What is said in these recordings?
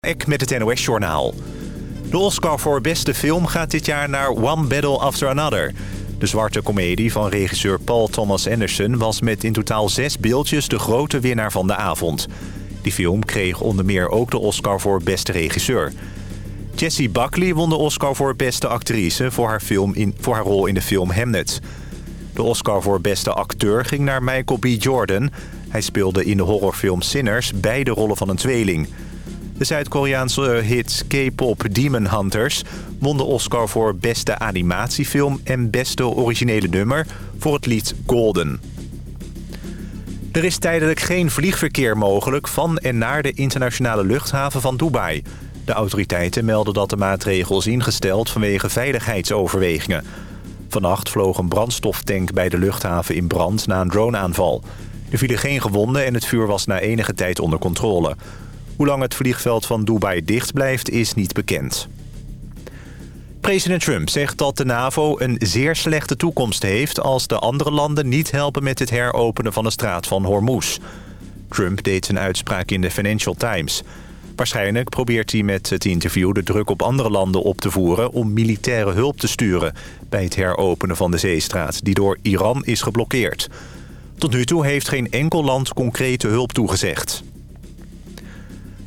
Ek met het NOS-journaal. De Oscar voor beste film gaat dit jaar naar One Battle After Another. De zwarte komedie van regisseur Paul Thomas Anderson... was met in totaal zes beeldjes de grote winnaar van de avond. Die film kreeg onder meer ook de Oscar voor beste regisseur. Jessie Buckley won de Oscar voor beste actrice... voor haar, film in, voor haar rol in de film Hamnet. De Oscar voor beste acteur ging naar Michael B. Jordan. Hij speelde in de horrorfilm Sinners beide rollen van een tweeling... De Zuid-Koreaanse hit K-pop Demon Hunters won de Oscar voor beste animatiefilm en beste originele nummer voor het lied Golden. Er is tijdelijk geen vliegverkeer mogelijk van en naar de internationale luchthaven van Dubai. De autoriteiten melden dat de maatregel is ingesteld vanwege veiligheidsoverwegingen. Vannacht vloog een brandstoftank bij de luchthaven in brand na een droneaanval. Er vielen geen gewonden en het vuur was na enige tijd onder controle. Hoe lang het vliegveld van Dubai dicht blijft is niet bekend. President Trump zegt dat de NAVO een zeer slechte toekomst heeft... als de andere landen niet helpen met het heropenen van de straat van Hormuz. Trump deed zijn uitspraak in de Financial Times. Waarschijnlijk probeert hij met het interview de druk op andere landen op te voeren... om militaire hulp te sturen bij het heropenen van de zeestraat... die door Iran is geblokkeerd. Tot nu toe heeft geen enkel land concrete hulp toegezegd.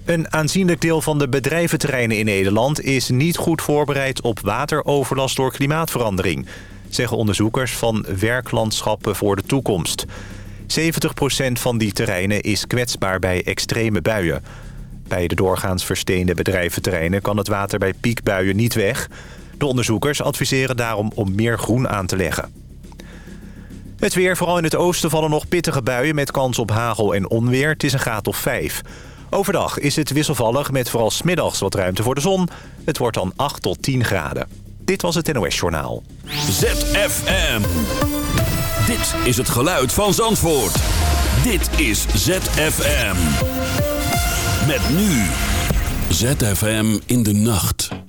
Een aanzienlijk deel van de bedrijventerreinen in Nederland... is niet goed voorbereid op wateroverlast door klimaatverandering... zeggen onderzoekers van Werklandschappen voor de Toekomst. 70% van die terreinen is kwetsbaar bij extreme buien. Bij de doorgaans versteende bedrijventerreinen... kan het water bij piekbuien niet weg. De onderzoekers adviseren daarom om meer groen aan te leggen. Het weer, vooral in het oosten vallen nog pittige buien... met kans op hagel en onweer. Het is een graad of 5. Overdag is het wisselvallig met vooral smiddags wat ruimte voor de zon. Het wordt dan 8 tot 10 graden. Dit was het NOS Journaal. ZFM. Dit is het geluid van Zandvoort. Dit is ZFM. Met nu. ZFM in de nacht.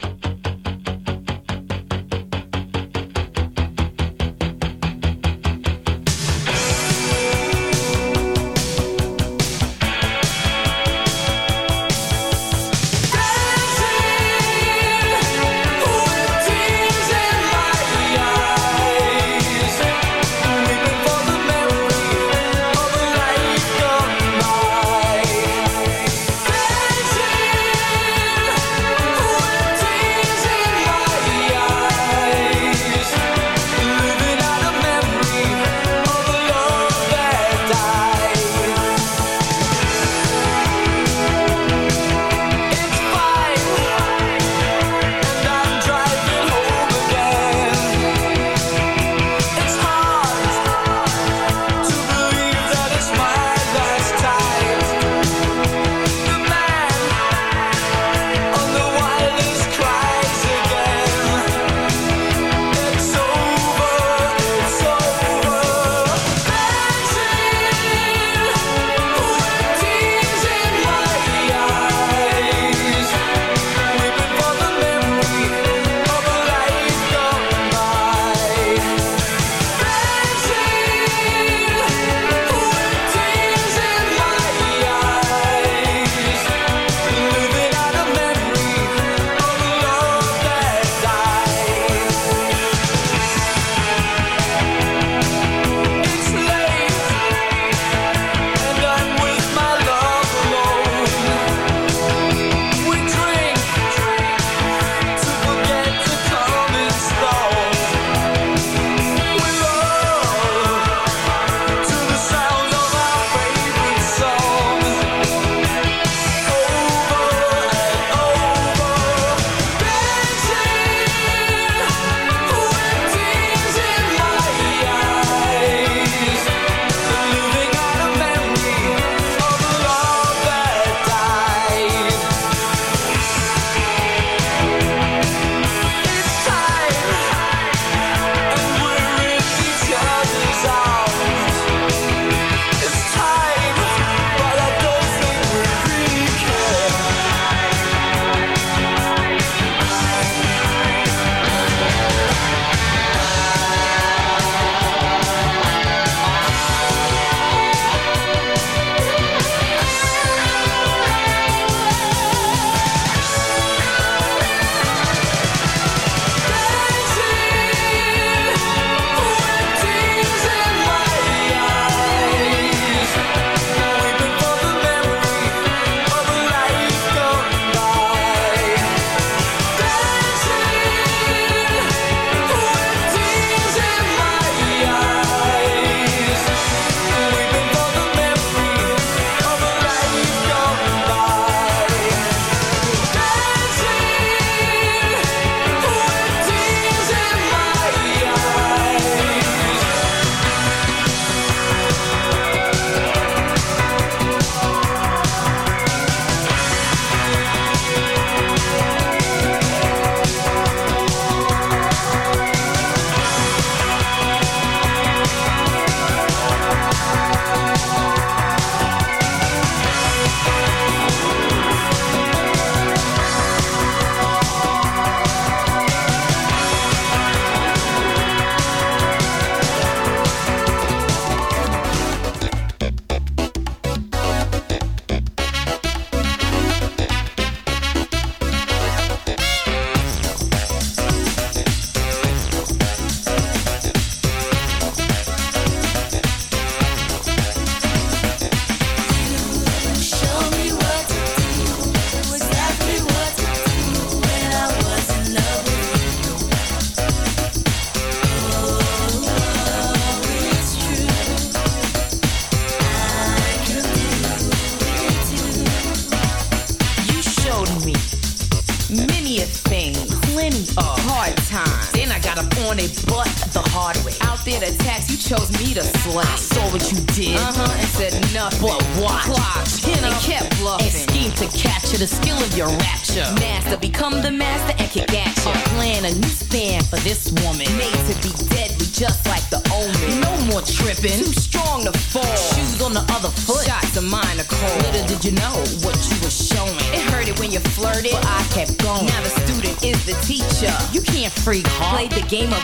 Game of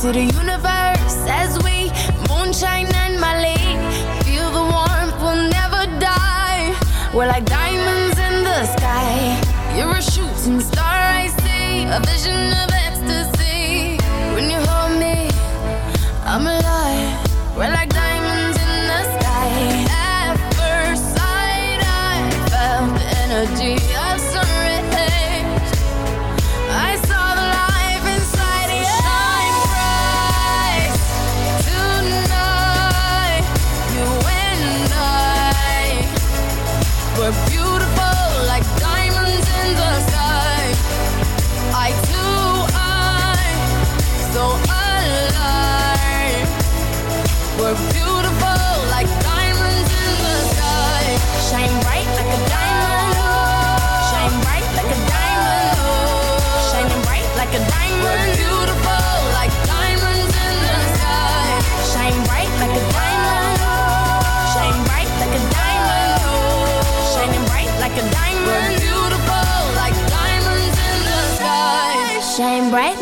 to the universe as we moonshine and Mali. Feel the warmth, we'll never die. We're like diamonds in the sky. You're a shooting star, I see. A vision of ecstasy. When you hold me, I'm alive. We're like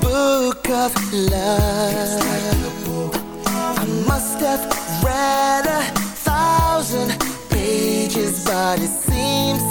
book of love. I must have read a thousand pages, but it seems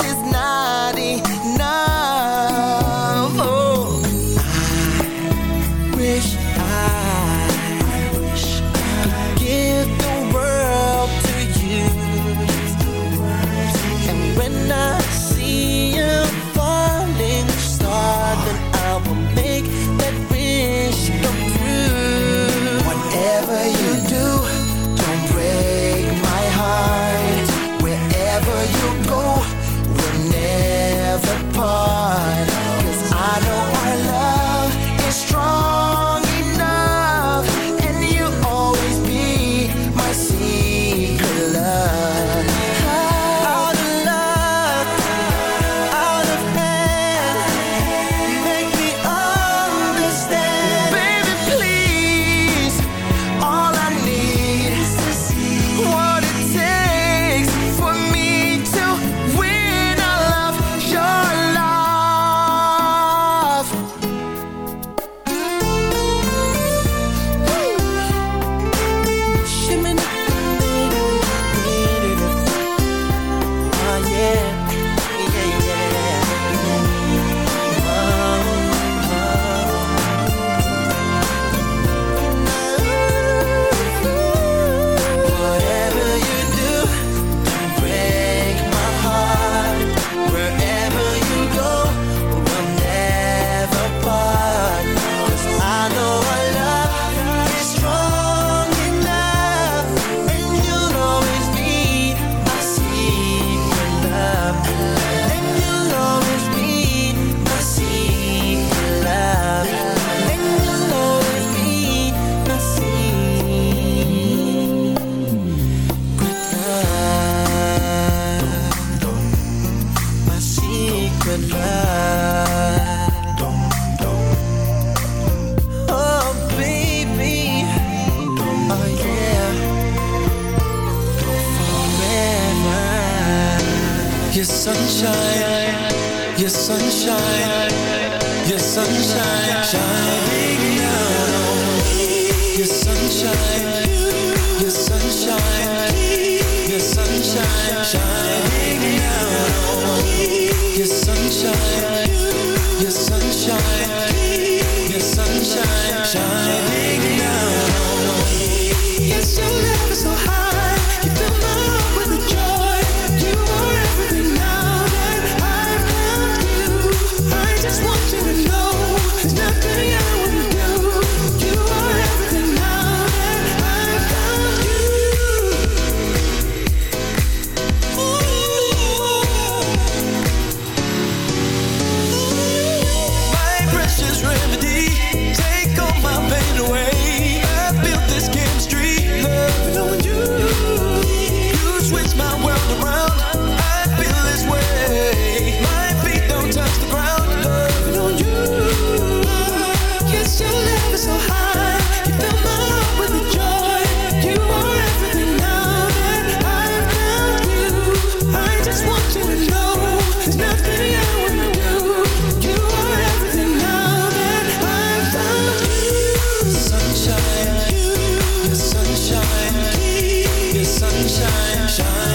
sunshine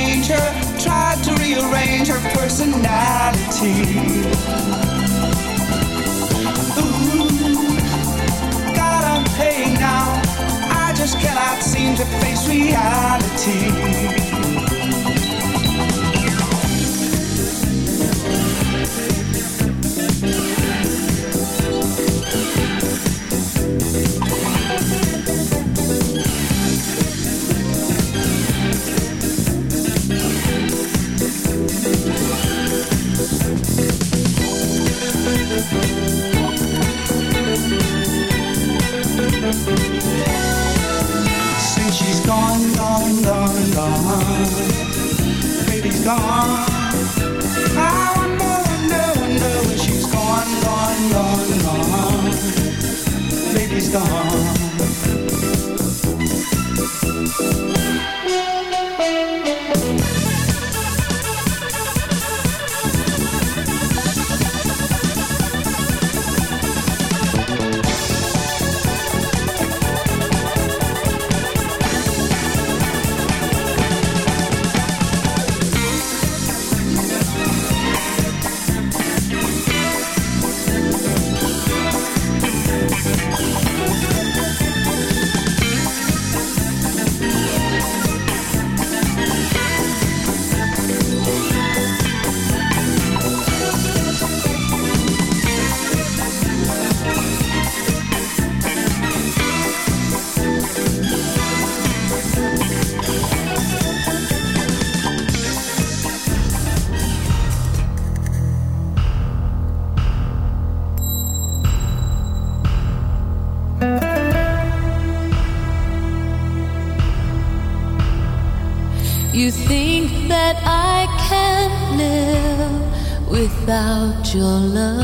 To tried to rearrange her personality. Ooh, God, I'm paying now. I just cannot seem to face reality. Your love.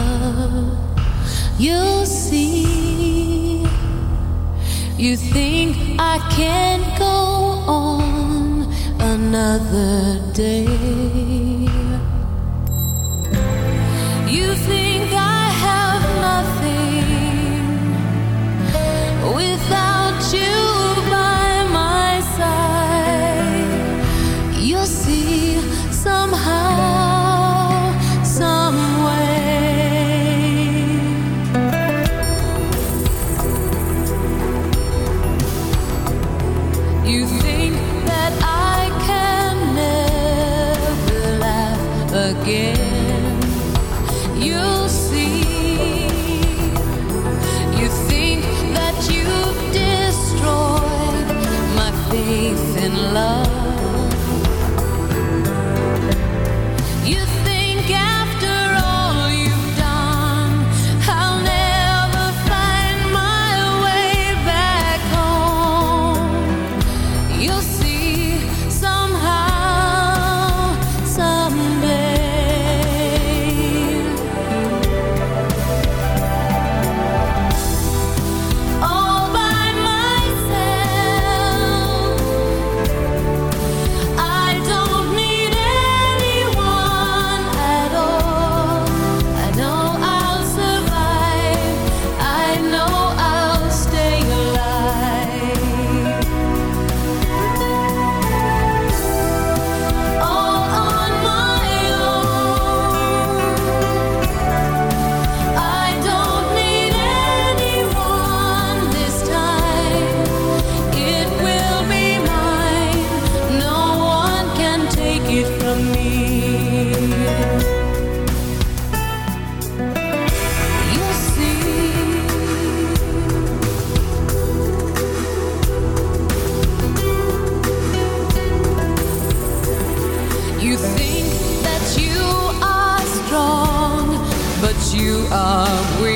But you are weak.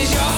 is your